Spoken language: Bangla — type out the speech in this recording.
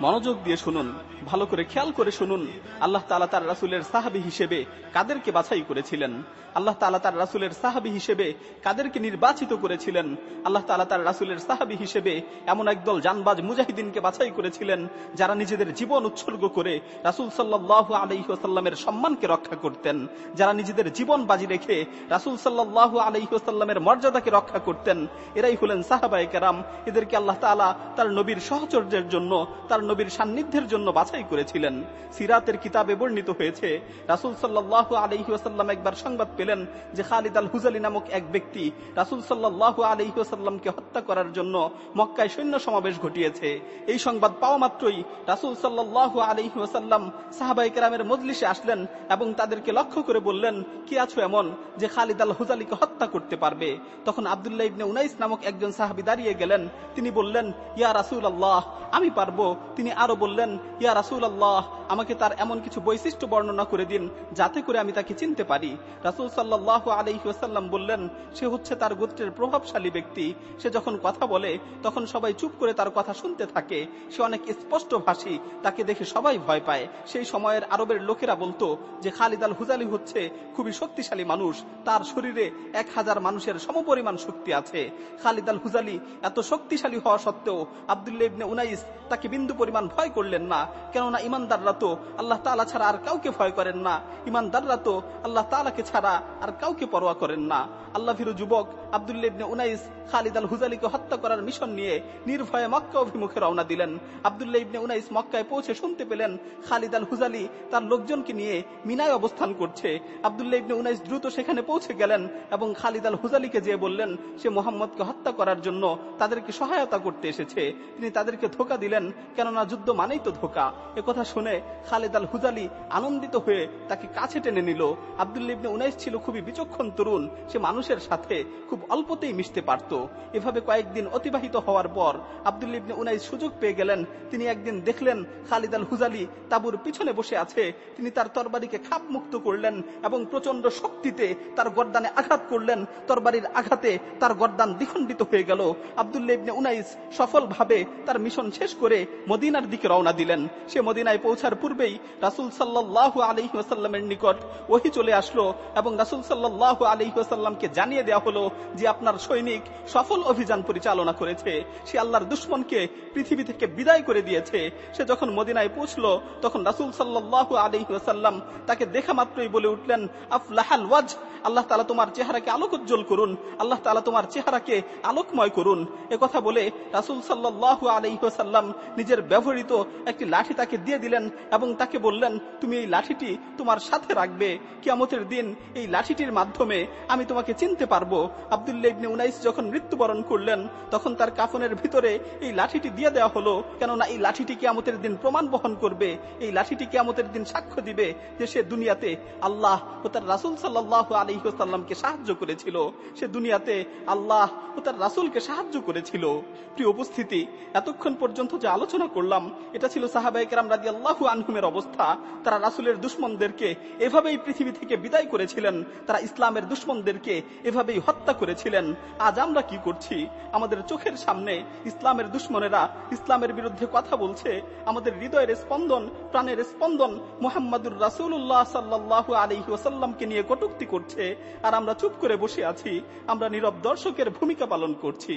মনোযোগ দিয়ে শুনুন, ভালো করে খেয়াল করে শুনুন, আল্লাহ তালা তার রাসুলের সাহাবি হিসেবে কাদেরকে বাছাই করেছিলেন। আল্লাহ তালা তার রাসুলের সাহাবি হিসেবে কাদেরকে নির্বাচিত করেছিলেন। আল্লাহ তালা তার রাসুলের সাহাবি হিসেবে এমন একদল জানবাজ মুজাহিদিনকে বাছাই করেছিলেন, যারা নিজেদের জীবন উৎসর্গ করে রাসুল সাল্লাহ আলহিহাসাল্লামের সম্মানকে রক্ষা করতেন, যারা নিজেদের জীবন বাজি রেখে রাসুল সাল্লাহ আলহিহাসাল্লামের মর্যাদাকে রক্ষা করতেন। এরাই হলেন সাহাবাই কেরাম। এদেরকে আল্লাহ তালা তার নবীর সহচর্যের জন্য, তার নবীর সান্নিধ্যের জন্য বাছাই করেছিলেন। সিরাতের কিতাবে বর্ণিত হয়েছে, রাসুল সাল্লাহ আলহি আসাল্লাম একবার সংবাদ পেলেন যে খালিদ আল হুজালি নামক এক ব্যক্তি রাসুল সাল্লাহ আলহি আসাল্লামকে হত্যা করার জন্য মক্কায় সৈন্য সমাবেশ ঘটিয়েছে। এই সংবাদ পাওয়া মাত্রই রাসুল সাল্লাহ আলহি আসাল্লাম সাহাবাই কেরামের মজলিসে আসলেন এবং তাদেরকে লক্ষ্য করে বললেন, কি আছো এমন যে খালিদ আল হুজালিকে হত্যা করতে পারবে? তখন আবদুল্লাহ ইবনে উনাইস নামক একজন সাহাবি দাঁড়িয়ে গেলেন। তিনি বললেন, ইয়া রাসুল আল্লাহ আমি পারব তিনি আরও বললেন ইয়া রাসুল আল্লাহ আমাকে তার এমন কিছু বৈশিষ্ট্য বর্ণনা করে দিন, যাতে করে আমি তাকে চিনতে পারি। রাসুল সাল্লাহ আলহিহাসাল্লাম বললেন, সে হচ্ছে তার গোত্রের প্রভাবশালী ব্যক্তি। সে যখন কথা বলে, তখন সবাই চুপ করে তার কথা শুনতে থাকে। সে অনেক স্পষ্ট ভাষী, তাকে দেখে সবাই ভয় পায়। সেই সময়ের আরবের লোকেরা বলতো যে, খালিদ আল হুজালি হচ্ছে খুবই শক্তিশালী মানুষ। তার শরীরে এক হাজার মানুষের সমপরিমাণ শক্তি আছে। খালিদ আল হুজালি এত শক্তিশালী হওয়া সত্ত্বেও আবদুল্লাহ ইবনে উনাইস তাকে বিন্দু পরিমাণ ভয় করলেন না। কেননা ইমানদাররা তো আল্লাহ তালা ছাড়া আর কাউকে ভয় করেন না। ইমানদাররা তো আল্লাহ তালাকে ছাড়া আর কাউকে পরোয়া করেন না। আল্লাহ ফিরু যুবক আবদুল্লেবনে উনাইস খালিদ আল হুজালিকে হত্যা করার মিশন নিয়ে নির্ভয়ে মক্কা অভিমুখে রওনা দিলেন। আবদুল্লাহ ইবনে উনাইস মক্কায় পৌঁছে শুনতে পেলেন খালিদ আল হুজালি তার লোকজনকে নিয়ে মিনায় অবস্থান করছে। আবদুল্লাহ ইবনে উনাইস দ্রুত সেখানে পৌঁছে গেলেন এবং খালিদ আল হুজালিকে যেয়ে বললেন, সে মোহাম্মদকে হত্যা করার জন্য তাদেরকে সহায়তা করতে এসেছে। তিনি তাদেরকে ধোকা দিলেন, কেননা যুদ্ধ মানেই তো ধোকা। কথা শুনে খালেদ আল হুজালি আনন্দিত হয়ে তাকে কাছে টেনে নিল। আবদুল্লিবনে উনাইস ছিল খুবই বিচক্ষণ তরুণ। সে মানুষের সাথে খুব অল্পতেই মিশতে পারত। এভাবে কয়েকদিন অতিবাহিত হওয়ার পর আবদুল্লিবনে উনাইস সুযোগ পেয়ে গেলেন। তিনি একদিন দেখলেন খালিদ আল হুজালি তাবুর পিছনে বসে আছে। তিনি তার তরবারিকে খাপ মুক্ত করলেন এবং প্রচণ্ড শক্তিতে তার গর্দানে আঘাত করলেন। তরবারির আঘাতে তার গর্দান দ্বিখণ্ডিত হয়ে গেল। আবদুল্লিবনে উনাইস সফলভাবে তার মিশন শেষ করে মদিনার দিকে রওনা দিলেন। সে মদিনায় পৌঁছার পূর্বেই রাসুল সাল্লাহ আলহি আসাল্লামের নিকট ওহি চলে আসলো এবং রাসুল সাল্লাহ আলহি আসাল্লামকে জানিয়ে দেওয়া হলো যে আপনার সৈনিক সফল অভিযান পরিচালনা করেছে। সে আল্লাহর দুশ্মনকে পৃথিবী থেকে বিদায় করে দিয়েছে। সে যখন মদিনায় পৌঁছল, তখন রাসুল সাল্লাহ আলহি আসাল্লাম তাকে দেখা মাত্রই বলে উঠলেন, আফলাহাল ওয়াজ আল্লাহ তালা তোমার চেহারাকে আলোক উজ্জ্বল করুন, আল্লাহ তালা তোমার চেহারাকে আলোকময় করুন। কথা বলে রাসুল সাল্লাহ আলহিহাসাল্লাম নিজের ব্যবহৃত একটি লাঠি তাকে দিয়ে দিলেন এবং তাকে বললেন, তুমি এই লাঠিটি তোমার সাথে রাখবে। কিয়ামতের দিন এই লাঠিটির মাধ্যমে আমি তোমাকে চিনতে পারব। আবদুল্লাহ ইবনে উনাইস যখন মৃত্যুবরণ করলেন, তখন তার কাফনের ভিতরে এই লাঠিটি দিয়ে দেওয়া হলো। কেননা এই লাঠিটি কিয়ামতের দিন প্রমাণ বহন করবে। এই লাঠিটি কিয়ামতের দিন সাক্ষ্য দিবে যে সে দুনিয়াতে আল্লাহ ও তার রাসুল সাল্লাহ আলহিহাল্লামকে সাহায্য করেছিল। সে দুনিয়াতে আল্লাহ ও তার রাসুলকে সাহায্য করেছিল। প্রিয় উপস্থিতি, এতক্ষণ পর্যন্ত যে আলোচনা করলাম, এটা ছিল সাহাবাইকেরাম রাজি আল্লাহ আনহুমের অবস্থা। তারা রাসুলের দুশ্মনদেরকে এভাবেই পৃথিবী থেকে বিদায় করেছিলেন। তারা ইসলামের দুশ্মনদেরকে এভাবেই হত্যা করেছিলেন। আজ আমরা কি করছি? আমাদের চোখের সামনে ইসলামের দুশ্মনেরা ইসলামের বিরুদ্ধে কথা বলছে। আমাদের হৃদয়ের স্পন্দন, প্রাণের স্পন্দন মোহাম্মদুর রাসুল্লাহ সাল্লাহ আলী ওসাল্লামকে নিয়ে কটুক্তি করছে। আর আমরা চুপ করে বসে আছি। আমরা নীরব দর্শকের ভূমিকা পালন করছি।